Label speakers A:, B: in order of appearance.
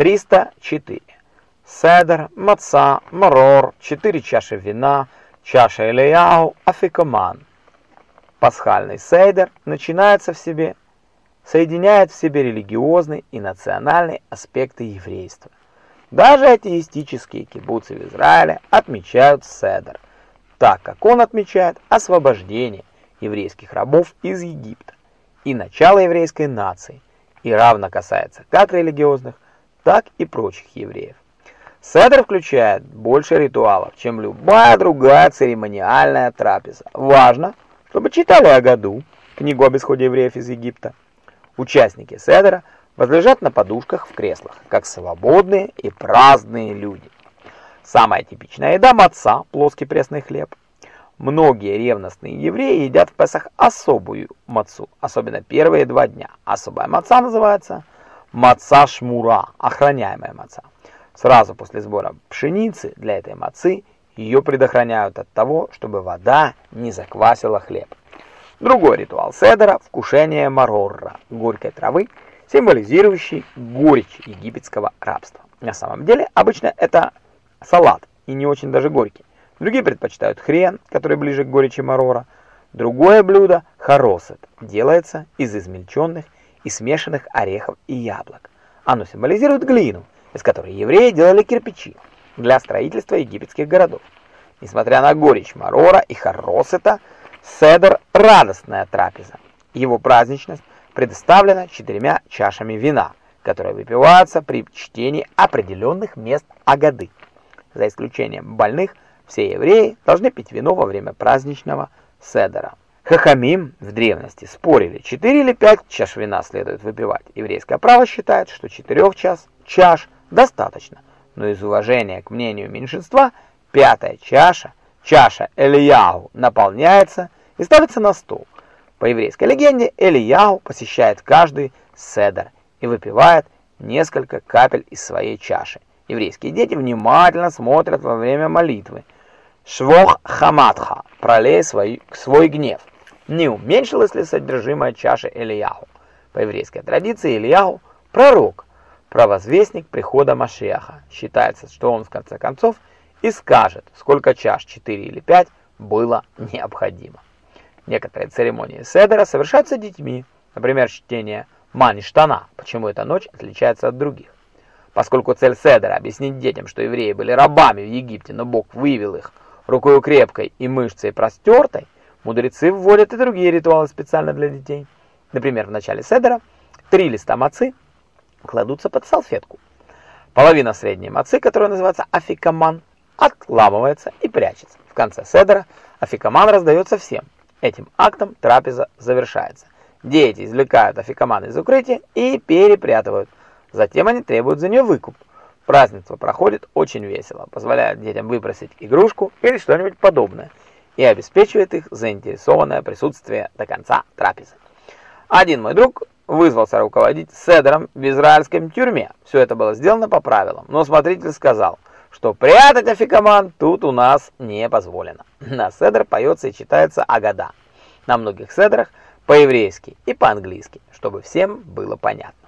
A: 304. Седер, маца, марор, четыре чаши вина, чаша Элияу, афикоман. Пасхальный сейдер начинается в себе, соединяет в себе религиозные и национальные аспекты еврейства. Даже атеистические кибуцы в Израиле отмечают седер, так как он отмечает освобождение еврейских рабов из Египта и начало еврейской нации, и равно касается как религиозных, так и прочих евреев. Седр включает больше ритуалов, чем любая другая церемониальная трапеза. Важно, чтобы читали о году, книгу об исходе евреев из Египта. Участники Седра возлежат на подушках в креслах, как свободные и праздные люди. Самая типичная еда – маца, плоский пресный хлеб. Многие ревностные евреи едят в Песах особую мацу, особенно первые два дня. Особая маца называется маца шмура, охраняемая маца. Сразу после сбора пшеницы для этой мацы ее предохраняют от того, чтобы вода не заквасила хлеб. Другой ритуал седера – вкушение марорра, горькой травы, символизирующей горечь египетского рабства. На самом деле, обычно это салат и не очень даже горький. Другие предпочитают хрен, который ближе к горечи марора. Другое блюдо – хоросет, делается из измельченных и смешанных орехов и яблок. Оно символизирует глину – из которой евреи делали кирпичи для строительства египетских городов. Несмотря на горечь марора и хоросета, седер – радостная трапеза. Его праздничность предоставлена четырьмя чашами вина, которые выпиваются при чтении определенных мест Агады. За исключением больных, все евреи должны пить вино во время праздничного седера. Хахамим в древности спорили, 4 или 5 чаш вина следует выпивать. Еврейское право считает, что 4 час, чаш – достаточно, но из уважения к мнению меньшинства пятая чаша, чаша Элияу, наполняется и ставится на стол. По еврейской легенде Элияу посещает каждый седер и выпивает несколько капель из своей чаши. Еврейские дети внимательно смотрят во время молитвы. Швох хаматха, пролей свой, свой гнев. Не уменьшилось ли содержимое чаши Элияу? По еврейской традиции Элияу – пророк, провозвестник прихода Машеха. Считается, что он в конце концов и скажет, сколько чаш, 4 или 5, было необходимо. Некоторые церемонии Седера совершаются детьми, например, чтение Маништана, почему эта ночь отличается от других. Поскольку цель Седера объяснить детям, что евреи были рабами в Египте, но Бог вывел их рукой крепкой и мышцей простертой, мудрецы вводят и другие ритуалы специально для детей. Например, в начале Седера три листа мацы – кладутся под салфетку. Половина средней мацы, которая называется афикаман, отламывается и прячется. В конце седера афикаман раздается всем. Этим актом трапеза завершается. Дети извлекают афикаман из укрытия и перепрятывают. Затем они требуют за нее выкуп. Празднество проходит очень весело, позволяет детям выбросить игрушку или что-нибудь подобное и обеспечивает их заинтересованное присутствие до конца трапезы. Один мой друг вызвался руководить седером в израильском тюрьме. Все это было сделано по правилам, но смотритель сказал, что прятать афикаман тут у нас не позволено. На седер поется и читается Агада. На многих седерах по-еврейски и по-английски, чтобы всем было понятно.